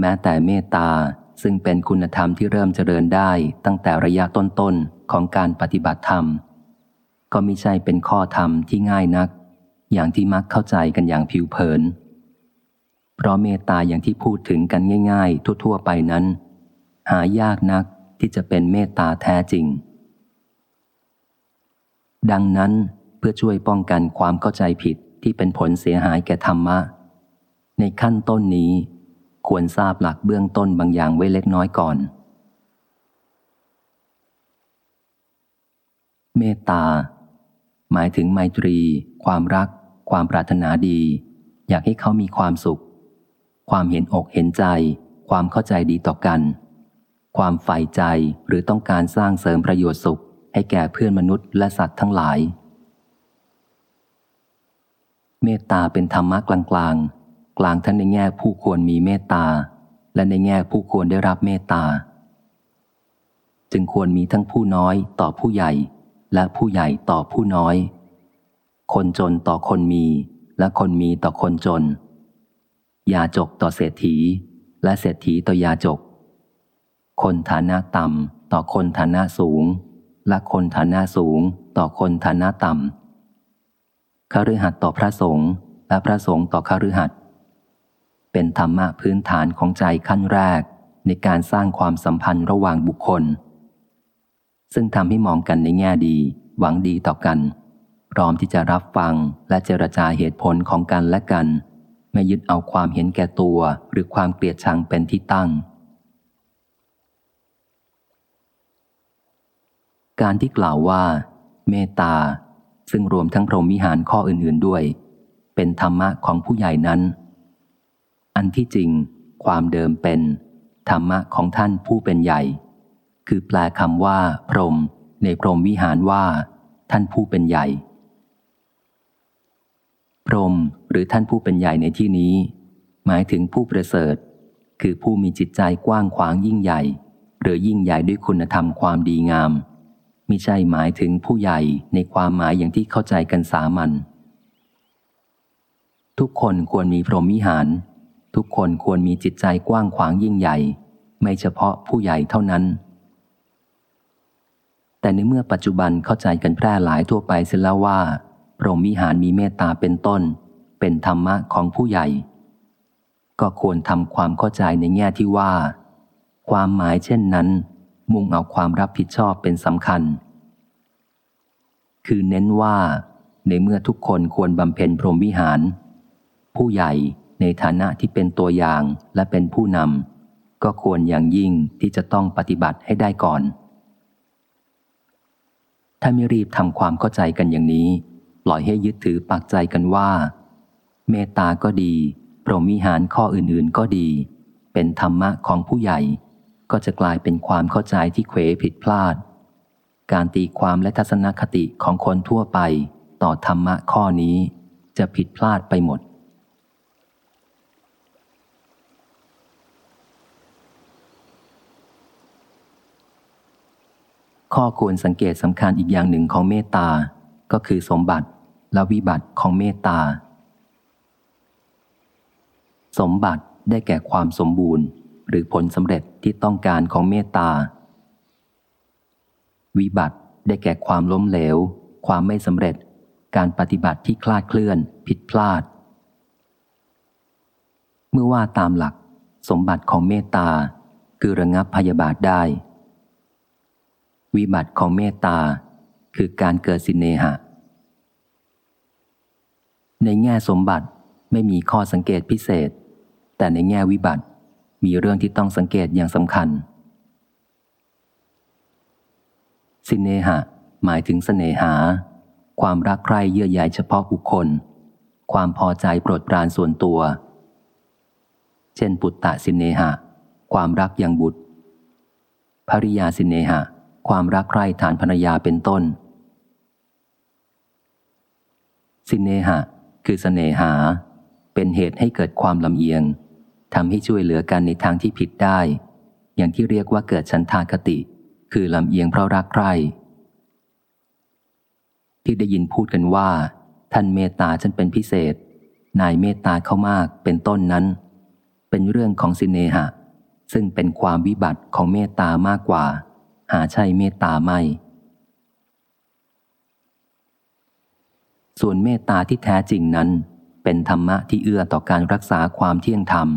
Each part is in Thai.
แม้แต่เมตตาซึ่งเป็นคุณธรรมที่เริ่มเจริญได้ตั้งแต่ระยะต้นๆของการปฏิบัติธรรม ก็ไมิใช่เป็นข้อธรรมที่ง่ายนัก อย่างที่มักเข้าใจกันอย่างผิวเผิน เพราะเมตตาอย่างที่พูดถึงกันง่ายๆ ทั่ว ๆ ไปนั้น หายากนักที่จะเป็นเมตตาแท้จริง ดังนั้นเพื่อช่วยป้องกันความเข้าใจผิดที่เป็นผลเสียหายแก่ธรรมะ ในขั้นต้นนี้ ควรทราบหลักเบื้องต้นบางอย่างไว้เล็กน้อยก่อน เมตตา หมายถึงไมตรี ความรัก ความปรารถนาดี อยากให้เขามีความสุข ความเห็นอกเห็นใจ ความเข้าใจดีต่อกัน ความใฝ่ใจหรือต้องการสร้างเสริมประโยชน์สุข ให้แก่เพื่อนมนุษย์และสัตว์ทั้งหลาย เมตตาเป็นธรรมะกลาง กลางทั้งในแง่ผู้ควรมีเมตตา และในแง่ผู้ควรได้รับเมตตา จึงควรมีทั้งผู้น้อยต่อผู้ใหญ่ และผู้ใหญ่ต่อผู้น้อย คนจนต่อคนมีและคนมีต่อคนจน ยาจกต่อเศรษฐี และเศรษฐีต่อยาจก คนฐานะต่ำต่อคนฐานะสูง และคนฐานะสูงต่อคนฐานะต่ำคฤหัสถ์ต่อพระสงฆ์และพระสงฆ์ต่อคฤหัสถ์ เป็นธรรมะพื้นฐานของใจขั้นแรก ในการสร้างความสัมพันธ์ระหว่างบุคคล ซึ่งทำให้มองกันในแง่ดี หวังดีต่อกัน พร้อมที่จะรับฟังและเจรจาเหตุผลของกันและกัน ไม่ยึดเอาความเห็นแก่ตัวหรือความเกลียดชังเป็นที่ตั้ง การที่กล่าวว่า เมตตา ซึ่งรวมทั้งพรหมวิหารข้ออื่นๆด้วย เป็นธรรมะของผู้ใหญ่นั้น อันที่จริง ความเดิมเป็น ธรรมะของท่านผู้เป็นใหญ่ คือแปลคำว่า พรหมในพรหมวิหารว่า ท่านผู้เป็นใหญ่ พรหมหรือท่านผู้เป็นใหญ่ในที่นี้ หมายถึงผู้ประเสริฐ คือผู้มีจิตใจกว้างขวางยิ่งใหญ่ หรือยิ่งใหญ่ด้วยคุณธรรมความดีงามมิใช่หมายถึงผู้ใหญ่ในความหมายอย่างที่เข้าใจกันสามัญทุกคนควรมีพรหมวิหาร ทุกคนควรมีจิตใจกว้างขวางยิ่งใหญ่ ไม่เฉพาะผู้ใหญ่เท่านั้น แต่ในเมื่อปัจจุบันเข้าใจกันแพร่หลายทั่วไปเสียแล้วว่าพรหมวิหารมีเมตตาเป็นต้น เป็นธรรมะของผู้ใหญ่ ก็ควรทำความเข้าใจในแง่ที่ว่า ความหมายเช่นนั้น มุ่งเอาความรับผิดชอบเป็นสำคัญ คือเน้นว่า ในเมื่อทุกคนควรบำเพ็ญพรหมวิหาร ผู้ใหญ่ ในฐานะที่เป็นตัวอย่างและเป็นผู้นำก็ควรอย่างยิ่งที่จะต้องปฏิบัติให้ได้ก่อน ถ้าไม่รีบทำความเข้าใจกันอย่างนี้ ปล่อยให้ยึดถือปักใจกันว่า เมตตาก็ดีพรหมิหารข้ออื่นๆก็ดี เป็นธรรมะของผู้ใหญ่ ก็จะกลายเป็นความเข้าใจที่เขวผิดพลาด การตีความและทัศนคติของคนทั่วไป ต่อธรรมะข้อนี้จะผิดพลาดไปหมด ข้อควรสังเกตสำคัญอีกอย่างหนึ่งของเมตตา ก็คือสมบัติและวิบัติของเมตตา สมบัติได้แก่ความสมบูรณ์ หรือผลสำเร็จที่ต้องการของเมตตา วิบัติได้แก่ความล้มเหลว ความไม่สำเร็จ การปฏิบัติที่คลาดเคลื่อน ผิดพลาด เมื่อว่าตามหลัก สมบัติของเมตตา คือระงับพยาบาทได้ วิบัติของเมตตา คือการเกิดสินเนหะ ในแง่สมบัติไม่มีข้อสังเกตพิเศษ แต่ในแง่วิบัติมีเรื่องที่ต้องสังเกตอย่างสำคัญ สินเนหะ หมายถึงสเสน่หา ความรักใคร่เยื่อใยเฉพาะบุคคล ความพอใจโปรดปรานส่วนตัว เช่นปุตตะสินเนหะ ความรักอย่างบุตรภริยาสินเนหะ ความรักใคร่ฐานภรรยาเป็นต้น สินเนหะ คือสเสน่หา เป็นเหตุให้เกิดความลำเอียงทำให้ช่วยเหลือกันในทางที่ผิดได้ อย่างที่เรียกว่าเกิดชันทาคติ คือลำเอียงเพราะรักใคร่ที่ได้ยินพูดกันว่า ท่านเมตตาฉันเป็นพิเศษ นายเมตตาเขามากเป็นต้นนั้น เป็นเรื่องของสิเนหะ ซึ่งเป็นความวิบัติของเมตตามากกว่า หาใช่เมตตาไม่ ส่วนเมตตาที่แท้จริงนั้น เป็นธรรมะที่เอื้อต่อการรักษาความเที่ยงธรรม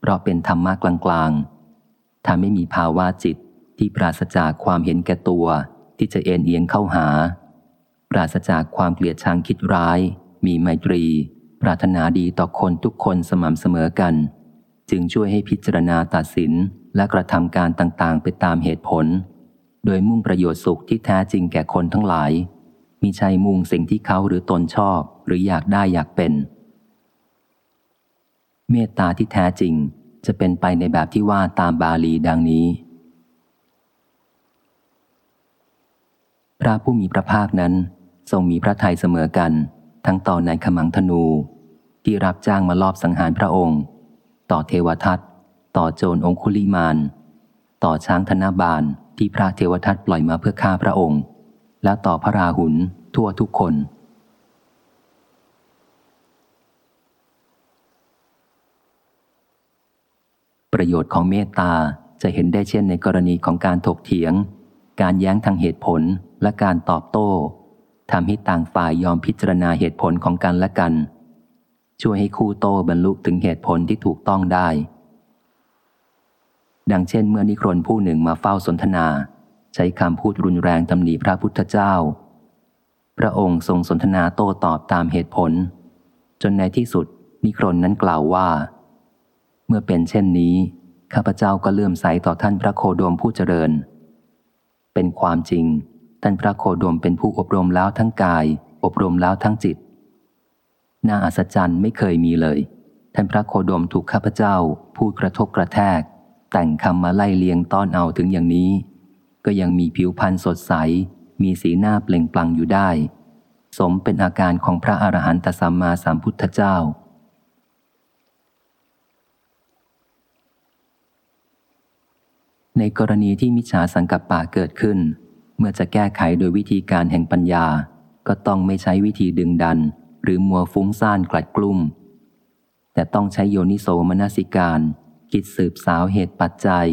เพราะเป็นธรรมะกลางๆถ้าไม่มีภาวะจิตที่ปราศจากความเห็นแก่ตัวที่จะเอ็นเอียงเข้าหา ปราศจากความเกลียดชังคิดร้าย มีไมตรี ปรารถนาดีต่อคนทุกคนสม่ำเสมอกัน จึงช่วยให้พิจารณาตัดสินและกระทำการต่างๆ ไปตามเหตุผล โดยมุ่งประโยชน์สุขที่แท้จริงแก่คนทั้งหลายมีชัยมุ่งสิ่งที่เขาหรือตนชอบหรืออยากได้อยากเป็น เมตตาที่แท้จริงจะเป็นไปในแบบที่ว่าตามบาลีดังนี้ พระผู้มีพระภาคนั้นทรงมีพระทัยเสมอกัน ทั้งต่อในขมังธนู ที่รับจ้างมาลอบสังหารพระองค์ ต่อเทวทัตต่อโจรองคุลิมาน ต่อช้างธนาบาล ที่พระเทวทัตปล่อยมาเพื่อฆ่าพระองค์ และต่อพระราหุลทั่วทุกคน ประโยชน์ของเมตตาจะเห็นได้เช่นในกรณีของการถกเถียง การแย้งทางเหตุผลและการตอบโต้ทำให้ต่างฝ่ายยอมพิจารณาเหตุผลของกันและกัน ช่วยให้คู่โต้บรรลุถึงเหตุผลที่ถูกต้องได้ ดังเช่นเมื่อนิครนผู้หนึ่งมาเฝ้าสนทนา ใช้คำพูดรุนแรงตำหนิพระพุทธเจ้า พระองค์ทรงสนทนาโต้ตอบตามเหตุผล จนในที่สุดนิครนนั้นกล่าวว่า เมื่อเป็นเช่นนี้ข้าพเจ้าก็เลื่อมใสต่อท่านพระโคดมผู้เจริญ เป็นความจริง ท่านพระโคดมเป็นผู้อบรมแล้วทั้งกาย อบรมแล้วทั้งจิต น่าอัศจรรย์ไม่เคยมีเลย ท่านพระโคดมถูกข้าพเจ้าพูดกระทบกระแทก แต่งคำมาไล่เลียงต้อนเอาถึงอย่างนี้ ก็ยังมีผิวพรรณสดใส มีสีหน้าเปล่งปลั่งอยู่ได้ สมเป็นอาการของพระอรหันตสัมมาสัมพุทธเจ้า ในกรณีที่มิจฉาสังกัปปะเกิดขึ้น เมื่อจะแก้ไขโดยวิธีการแห่งปัญญา ก็ต้องไม่ใช้วิธีดึงดัน หรือมัวฟุ้งซ่านกลัดกลุ่ม แต่ต้องใช้โยนิโสมนสิการ คิดสืบสาวเหตุปัจจัย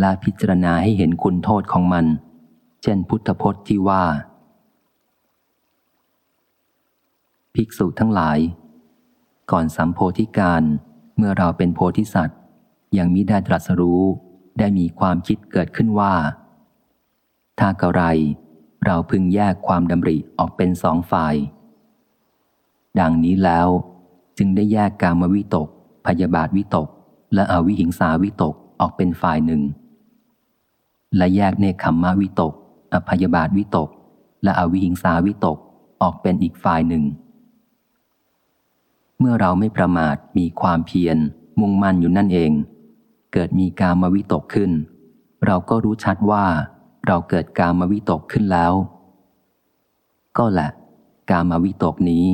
และพิจารณาให้เห็นคุณโทษของมัน เช่นพุทธพจน์ที่ว่า ภิกษุทั้งหลาย ก่อนสัมโพธิการเมื่อเราเป็นโพธิสัตว์ ยังมิได้ตรัสรู้ได้มีความคิดเกิดขึ้นว่า ถ้ากระไร เราพึงแยกความดำริออกเป็นสองฝ่าย ดังนี้แล้วจึงได้แยกกามวิตก พยาบาทวิตก และอวิหิงสาวิตกออกเป็นฝ่ายหนึ่ง และแยกเนคขมมาวิตก อภยบาทวิตก และอวิหิงสาวิตกออกเป็นอีกฝ่ายหนึ่ง เมื่อเราไม่ประมาทมีความเพียร มุ่งมั่นอยู่นั่นเอง เกิดมีกามวิตกขึ้น เราก็รู้ชัดว่าเราเกิดกามวิตกขึ้นแล้ว ก็แหละ กามวิตกนี้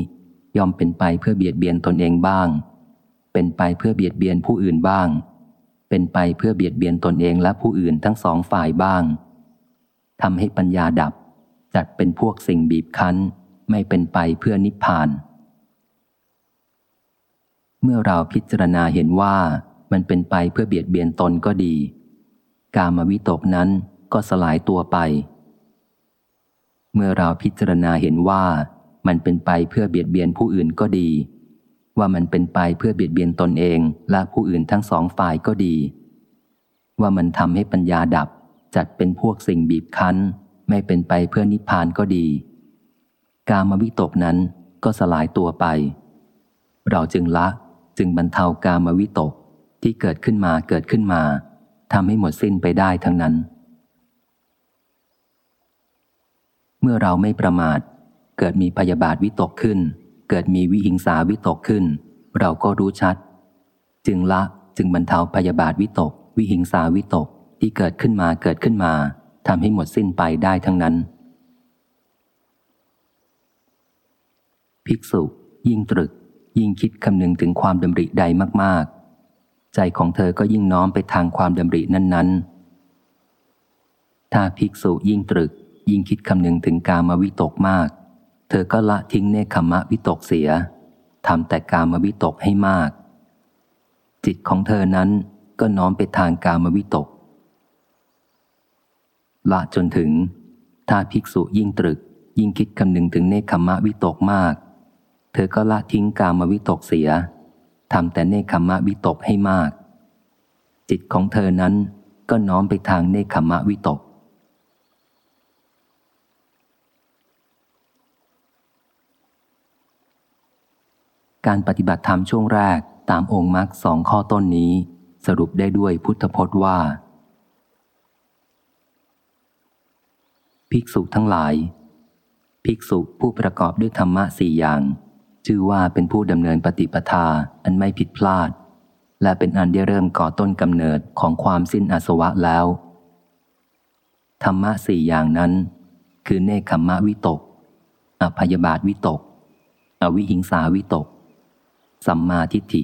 ย่อมเป็นไปเพื่อเบียดเบียนตนเองบ้าง เป็นไปเพื่อเบียดเบียนผู้อื่นบ้าง เป็นไปเพื่อเบียดเบียนตนเองและผู้อื่นทั้งสองฝ่ายบ้างทำให้ปัญญาดับ จัดเป็นพวกสิ่งบีบคั้น ไม่เป็นไปเพื่อนิพพาน เมื่อเราพิจารณาเห็นว่ามันเป็นไปเพื่อเบียดเบียนตนก็ดี กามวิตกนั้นก็สลายตัวไป เมื่อเราพิจารณาเห็นว่ามันเป็นไปเพื่อเบียดเบียนผู้อื่นก็ดี ว่ามันเป็นไปเพื่อเบียดเบียนตนเองและผู้อื่นทั้งสองฝ่ายก็ดี ว่ามันทำให้ปัญญาดับจัดเป็นพวกสิ่งบีบคั้น ไม่เป็นไปเพื่อนิพพานก็ดี กามวิตกนั้นก็สลายตัวไป เราจึงละจึงบรรเทากามวิตกที่เกิดขึ้นมาเกิดขึ้นมาทำให้หมดสิ้นไปได้ทั้งนั้น เมื่อเราไม่ประมาท เกิดมีพยาบาทวิตกขึ้น เกิดมีวิหิงสาวิตกขึ้น เราก็รู้ชัด จึงละจึงบรรเทาพยาบาทวิตก วิหิงสาวิตกที่เกิดขึ้นมาเกิดขึ้นมาทำให้หมดสิ้นไปได้ทั้งนั้น ภิกษุ ยิ่งตรึก ยิ่งคิดคำนึงถึงความดำริใดมาก ๆ ใจของเธอก็ยิ่งน้อมไปทางความดำรินั้น ๆ ถ้าภิกษุยิ่งตรึก ยิ่งคิดคำนึงถึงกามวิตกมาก เธอก็ละทิ้งเนคขมะวิตกเสียทำแต่กามวิตกให้มาก จิตของเธอนั้นก็น้อมไปทางกามวิตก ละจนถึง ถ้าภิกษุยิ่งตรึก ยิ่งคิดคำนึงถึงเนคขมะวิตกมาก เธอก็ละทิ้งกามวิตกเสียทำแต่เนคขมะวิตกให้มาก จิตของเธอนั้นก็น้อมไปทางเนคขมะวิตก การปฏิบัติธรรมช่วงแรกตามองค์มรรคสองข้อต้นนี้ สรุปได้ด้วยพุทธพจน์ว่า ภิกษุทั้งหลาย ภิกษุผู้ประกอบด้วยธรรมะสี่อย่าง ชื่อว่าเป็นผู้ดำเนินปฏิปทาอันไม่ผิดพลาด และเป็นอันได้เริ่มก่อต้นกำเนิดของความสิ้นอาสวะแล้ว ธรรมะสี่อย่างนั้น คือเนคขมมะวิตกอภยบาทวิตก อวิหิงสาวิตก สัมมาทิฏฐิ